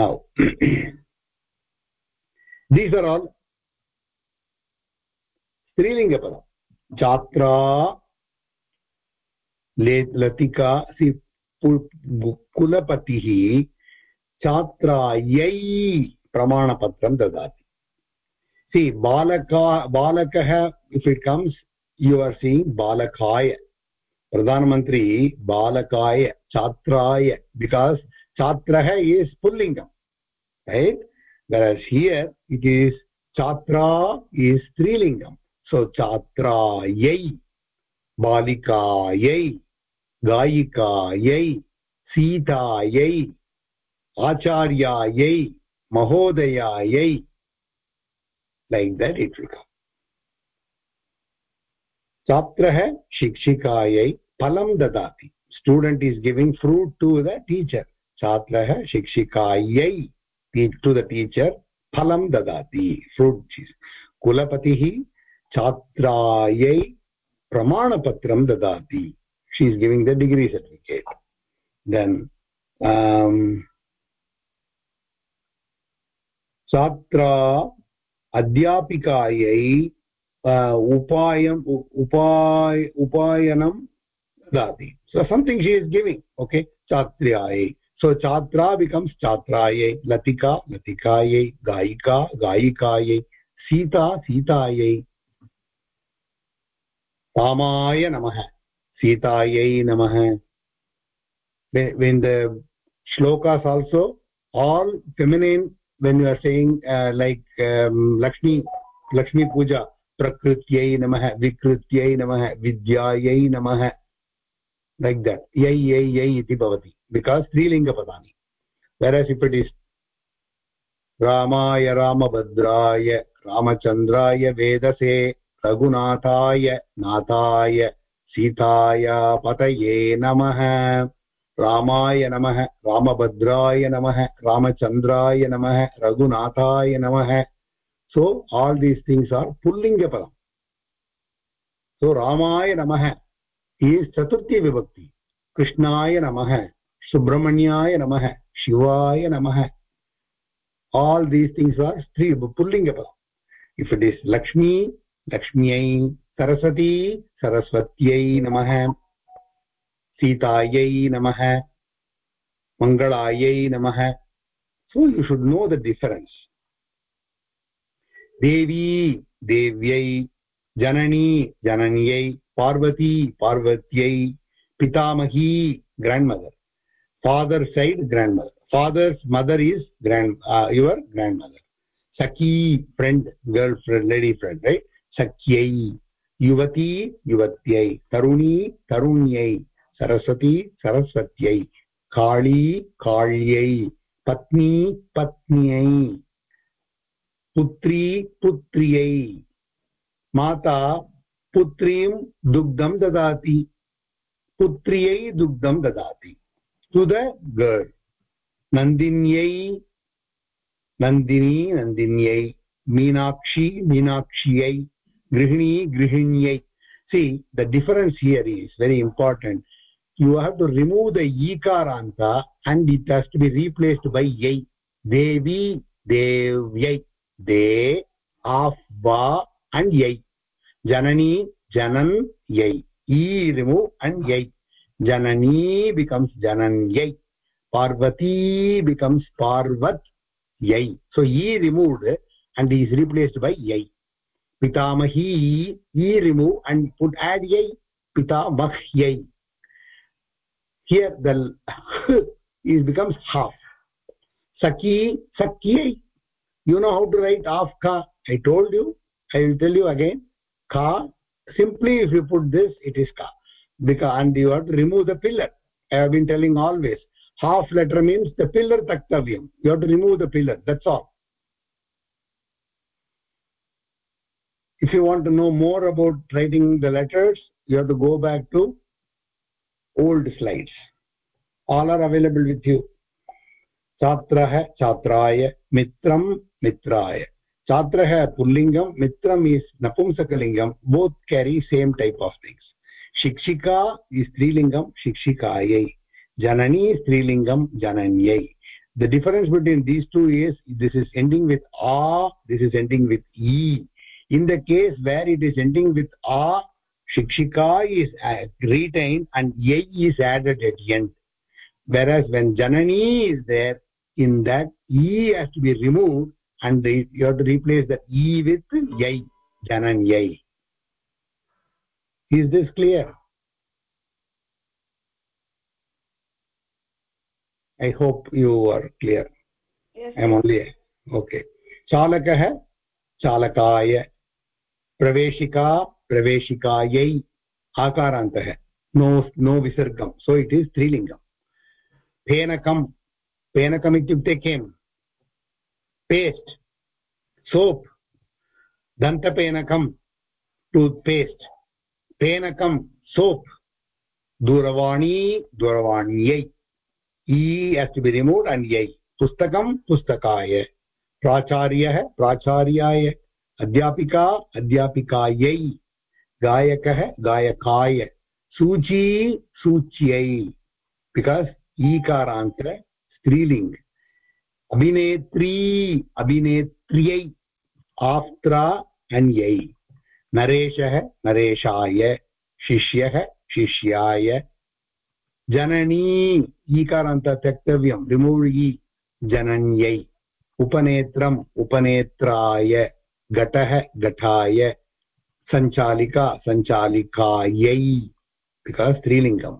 now these are all strilinga padam छात्रा लतिका, सि कुलपतिः छात्रायै प्रमाणपत्र ददा सी, बालका, बालकः if it comes you are see बालकाय। प्रधानमंत्री, बालकाय, छात्राय बिकास् छात्र इज़ पुल्लिङ्गम् रैट् दर् छात्रा इज़ स्त्रीलिंगम so chatrayai balikayai गायिकायै, सीतायै, आचार्यायै, महोदयायै। Like that it will come. छात्रः शिक्षिकायै, फलं ददाति। Student is giving fruit to the teacher छात्रः शिक्षिकायै टु द टीचर् फलं ददाति। फ्रूट् कुलपतिः छात्रायै प्रमाणपत्र ददाति. She is giving the degree certificate then छात्रा अध्यापिकायै uh, उपाय उपाय, उपायनं ददाति. So something she is giving okay छात्र्यायै so छात्रा बिकम्स् छात्रायै. लतिका, लतिकायै. गायिका, गायिकायै. Sita, सीतायै. Ramaya namah sitayai namah when the shlokas also all feminine when you are saying uh, like um, lakshmi lakshmi puja prakrityai प्रकृत्यै नमः विकृत्यै नमः विद्यायै नमः लैक् दट् यै यै यै इति भवति बिकास् स्त्रीलिङ्गपदानि वेरस् इफ् इट् इस् रामाय रामभद्राय रामचन्द्राय वेदसे रघुनाथाय, नाथाय, सीताय पतये नमः। रामाय नमः, रामभद्राय नमः रामचन्द्राय नमः, रघुनाथाय नमः। So all these things are पुल्लिङ्गपदम्। So रामाय नमः इस् चतुर्थी विभक्ति। कृष्णाय नमः, सुब्रह्मण्याय नमः, शिवाय नमः। आल् दीस् थिङ्ग्स् आर् स्त्री पुल्लिङ्गपदम्। इफ् इट् इस् लक्ष्मी लक्ष्म्यै सरस्वती सरस्वत्यै नमः। सीतायै नमः। मङ्गलायै नमः। So you should know the difference देवी, देव्यै, जननी, जनन्यै, पार्वती, पार्वत्यै, पितामही grandmother father said grandmother father's mother is grand your grandmother सखी friend girlfriend lady friend right सख्यै युवती युवत्यै, तरुणी तरुण्यै, सरस्वती सरस्वत्यै काळी काळ्यै पत्नी पत्न्यै, पुत्री पुत्र्यै, माता पुत्रीं दुग्धं ददाति, पुत्र्यै दुग्धं ददाति। टु द गर्ल् नन्दिन्यै, नन्दिनी, नन्दिन्यै, मीनाक्षी, मीनाक्ष्यै grihini grihinyai see the difference here is very important. You have to remove the ikaranta and it has to be replaced by yai. Devi devyai. De of va and yai. Janani janan yai. E remove and yai. Janani becomes janan yai. Parvati becomes parvat yai. So e removed and is replaced by yai pitamahi e remove and put add yai pitamahyai here the is becomes half. saki sakyai you know how to write of ka? I told you i will tell you again. Ka simply if you put this it is ka. Because and you have to remove the pillar. I have been telling always half letter means the pillar taktavyam you have to remove the pillar that's all you want to know more about writing the letters you have to go back to old slides all are available with you छात्रः छात्राय मित्रं मित्राय छात्रः पुल्लिङ्गं मित्रम् is नपुंसकलिङ्गं both carry same type of things शिक्षिका स्त्रीलिङ्गं शिक्षिकायै जननी स्त्रीलिङ्गं जनन्यै the difference between these two is this is ending with a this is ending with e in the case where it is ending with a shikshika is retained and ye is added at end whereas when janani is there in that e has to be removed and the, you have to replace the e with yai janan yai is this clear i hope you are clear yes i am only okay चालकः चालकाय प्रवेशिका, प्रवेशिकायै आकारान्तः। No no विसर्गं। So it is स्त्रीलिङ्गं फेनकं फेनकम् इत्युक्ते किम्? पेस्ट् सोप् दन्तपेनकं टूत्पेस्ट् फेनकं सोप् दूरवाणी, दूरवाण्यै। ई हेस् टु बि यै पुस्तकं पुस्तकाय। प्राचार्यः, प्राचार्याय। अध्यापिका, अध्यापिकायै, गायकः, गायकाय, सूची, सूच्यै। बिकास् ईकारान्त स्त्रीलिङ्ग्। अभिनेत्री, अभिनेत्र्यै, आफ्त्रा, अन्यै। नरेशः, नरेशाय। शिष्यः, शिष्याय। जननी ईकारान्त त्यक्तव्यं। रिमूव् जनन्यै। उपनेत्रम्, उपनेत्राय। घटः घटाय सञ्चालिका सञ्चालिकायै बिकास् स्त्रीलिङ्गम्।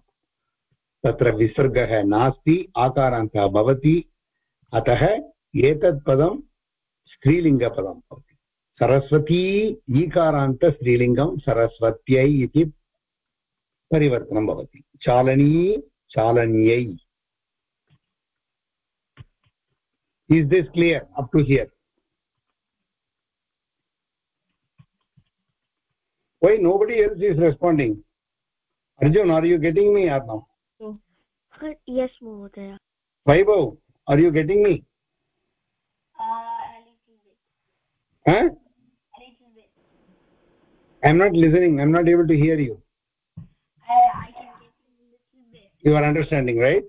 तत्र विसर्गः नास्ति, आकारान्तः भवति, अतः एतत् पदं स्त्रीलिङ्गपदं भवति। सरस्वती ईकारान्तस्त्रीलिङ्गं सरस्वत्यै इति परिवर्तनं भवति। चालनी, चालन्यै। Is this clear? Up to here. why nobody else is responding. Arjun are you getting me or no? Yes mohdaya vaibhav are you getting me? Huh? I'm not listening. I'm not able to hear you. You are understanding right?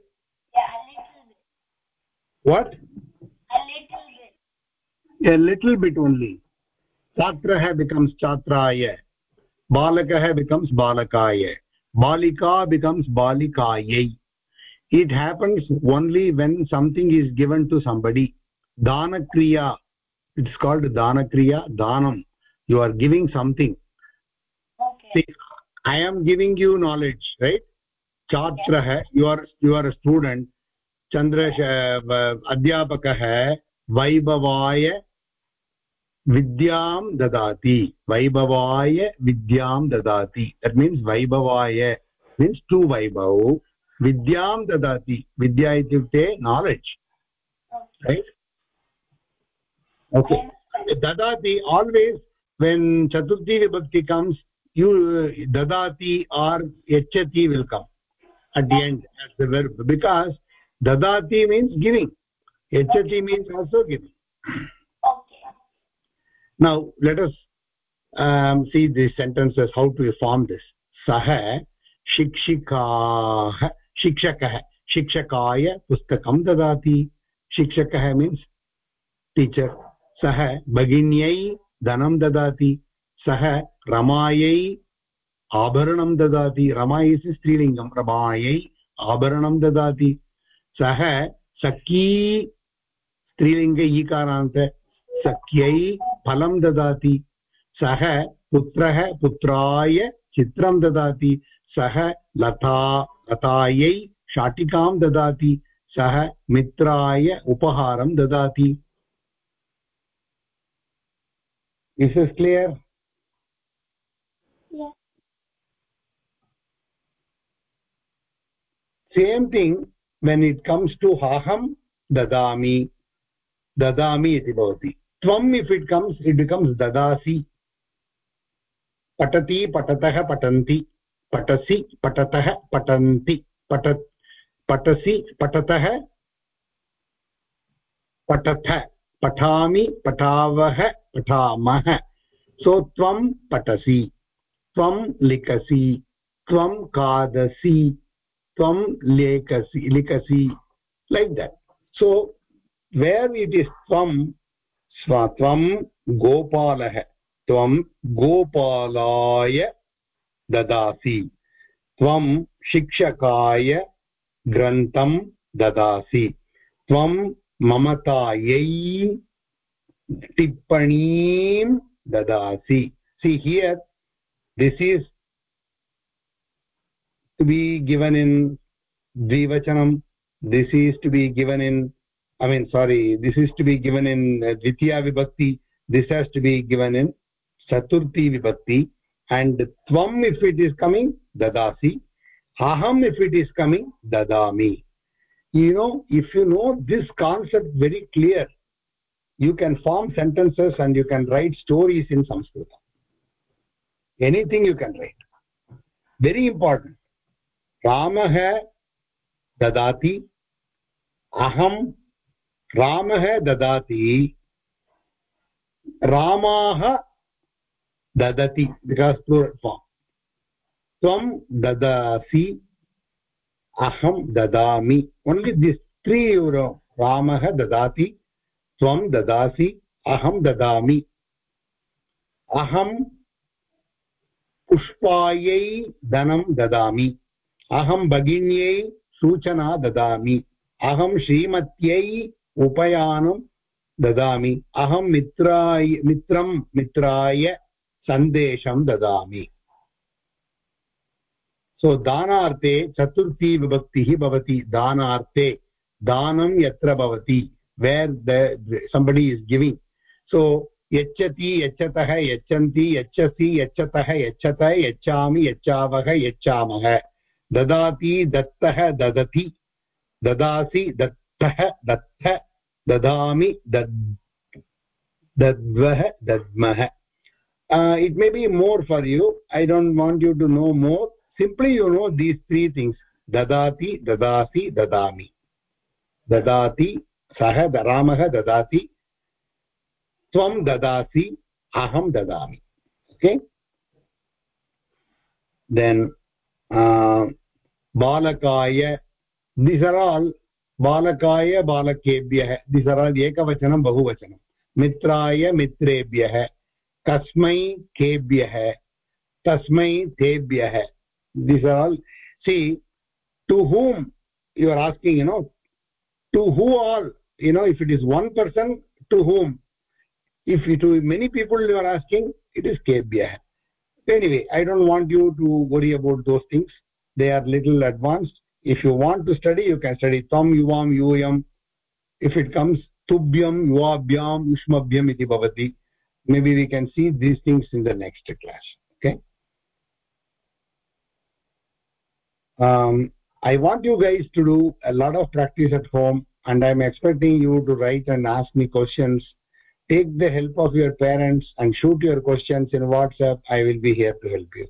Yeah a little bit. What? A little bit. A little bit only. Chatraha becomes chatraya. Balakah becomes balakaya balika becomes balikayai it happens only when something is given to somebody dana kriya it's called dana kriya danam you are giving something okay See, i am giving you knowledge right chhatra छात्रः you are you are a student chandra अध्यापकः वैभवाय विद्यां ददाति, वैभवाय विद्यां ददाति। That means वैभवाय means to Vaibhav. विद्यां ददाति, विद्या इत्युक्ते नालेड्ज् रैट् ओके ददाति आल्वेस् वेन् चतुर्थी विभक्ति कम्स् यु ददाति आर् यच्छति will come at the end. As the verb. Because dadati means giving yachati now let us um, see these sentences how to form this sah shikshikah shikshakah shikshakaya pustakam dadati shikshakah means teacher sah bhaginyai dhanam dadati sah ramayai आभरणं ददाति Rama is स्त्रीलिङ्गं रमायै आभरणं ददाति सः सखी स्त्रीलिङ्ग ईकारान्त सख्यै फलं ददाति। सः पुत्रः पुत्राय चित्रं ददाति। सः लता लतायै शाटिकां ददाति। सः मित्राय उपहारं ददाति। This is clear same thing when it comes to अहं ददामि ददामि इति भवति त्वम् if it comes it comes ददासि पठति पठतः पठन्ति पठसि पठतः पठन्ति पठ पठसि पठतः पठथ पठामि पठावः पठामः सो त्वं पठसि त्वं लिखसि त्वं खादसि त्वं लेखसि लिखसि like that so where it is त्वं त्वं गोपालः, त्वं गोपालाय ददासि। त्वं शिक्षकाय ग्रन्थं ददासि। त्वं ममतायै टिप्पणीं ददासि। See here this is to be given in द्विवचनं this is to be given in i mean sorry this is to be given in uh, dvitiya vibhakti this has to be given in chaturthi vibhakti and tvam if it is coming dadasi. Aham if it is coming dadami. You know if you know this concept very clear you can form sentences and you can write stories in sanskrit. Anything you can write. Very important. Ramah dadati. Aham रामः ददाति। रामाः ददति because form त्वं ददासि, अहं ददामि। Only this त्री रामः ददाति, त्वं ददासि, अहं ददामि। अहं पुष्पायै धनं ददामि। अहं भगिन्यै सूचना ददामि। अहं श्रीमत्यै उपयानं ददामि। अहं मित्राय, मित्रं, मित्राय सन्देशं ददामि। सो दानार्थे चतुर्थी विभक्तिः भवति। दानार्थे दानं यत्र भवति। Where the somebody is giving. So, यच्छति, यच्छतः, यच्छन्ति, यच्छसि, यच्छतः, यच्छत, यच्छामि, यच्छावः, यच्छामः। ददाति, दत्तः, ददति। ददासि, दत्तः, दत्त। ददामि दद् दद्वः दद्मः uh, may be more for you i don't want you to know more simply you know these three things dadati dadasi dadami dadati sah ramah dadati tvam dadasi aham dadami okay then uh, balakaya these are all बालकाय बालकेभ्यः this एकवचनं बहुवचनं मित्राय मित्रेभ्यः कस्मै केभ्यः तस्मै तेभ्यः this are all see to whom you are asking you know to who all you know if it is one person to whom if it to many people you are asking it is kebhyah anyway i don't want you to worry about those things they are little advanced if you want to study you can study. Tam yuvam yuyam if it comes tubhyam yuvabhyam yushmabhyam iti bhavati. Maybe we can see these things in the next class okay? Um, i want you guys to do a lot of practice at home and i'm expecting you to write and ask me questions. Take the help of your parents and shoot your questions in whatsapp. I will be here to help you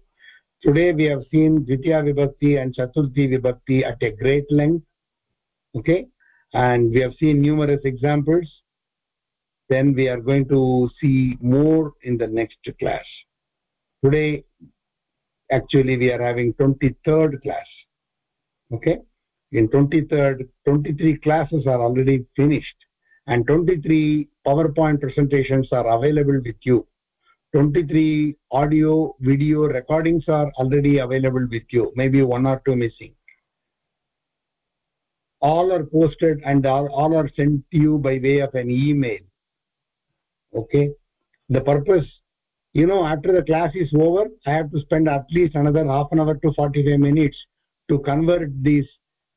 today we have seen dvitiya vibhakti and chaturthi vibhakti at a great length okay? And we have seen numerous examples. Then we are going to see more in the next class. Today actually we are having 23rd class okay? In 23rd 23 classes are already finished and 23 powerpoint presentations are available with you 23 audio video recordings are already available with you. Maybe one or two missing. All are posted and all, all are sent to you by way of an email. Okay? The purpose you know after the class is over i have to spend at least another half an hour to 45 minutes to convert these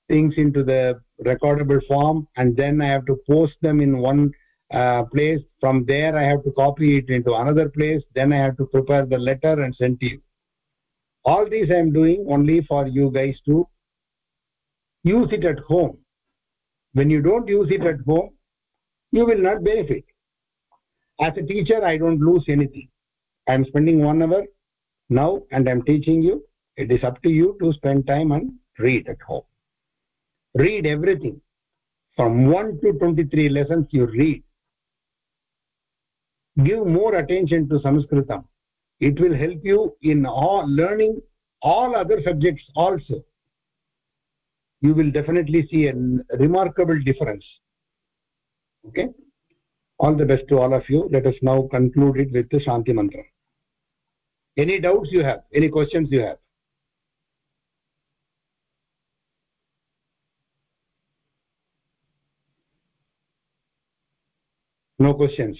things into the recordable form and then i have to post them in one uh, place. From there i have to copy it into another place. Then i have to prepare the letter and send to you. All these i am doing only for you guys to use it at home. When you don't use it at home you will not benefit. As a teacher i don't lose anything. I am spending one hour now and i am teaching you. It is up to you to spend time and read at home. Read everything. From 1 to 23 lessons you read give more attention to sanskritam. It will help you in all learning all other subjects also. You will definitely see a remarkable difference. Okay? All the best to all of you. Let us now conclude it with the shanti mantra. Any doubts you have? Any questions you have? No questions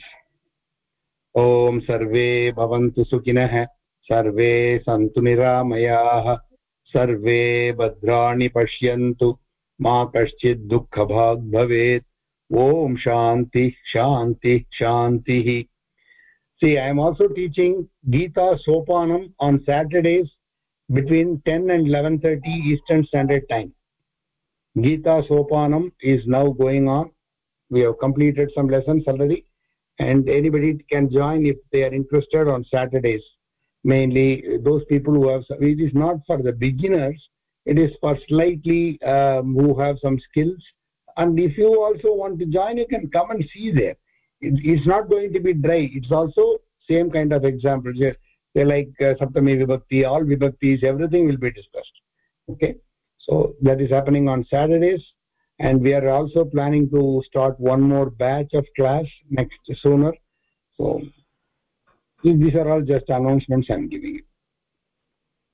ॐ सर्वे भवन्तु सुखिनः, सर्वे सन्तु निरामयाः, सर्वे भद्राणि पश्यन्तु, मा कश्चित् दुःखभाग् भवेत्। ॐ शान्ति शान्ति, शान्तिः। See I am also teaching Gita Sopanam on Saturdays between ten and eleven thirty eastern standard time Gita Sopanam is now going on we have completed some lessons already and anybody can join if they are interested on saturdays. Mainly those people who have it is not for the beginners. It is for slightly um, who have some skills. And if you also want to join you can come and see there. It, it's not going to be dry. It's also same kind of examples they like uh, saptami vibhakti all vibhaktis everything will be discussed. Okay? So that is happening on saturdays and we are also planning to start one more batch of class next sooner. So these are all just announcements i'm giving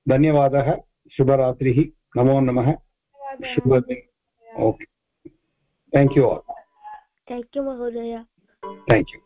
धन्यवादः शुभरात्रिः नमो नमः thank you thank you all thank you महोदय Thank you.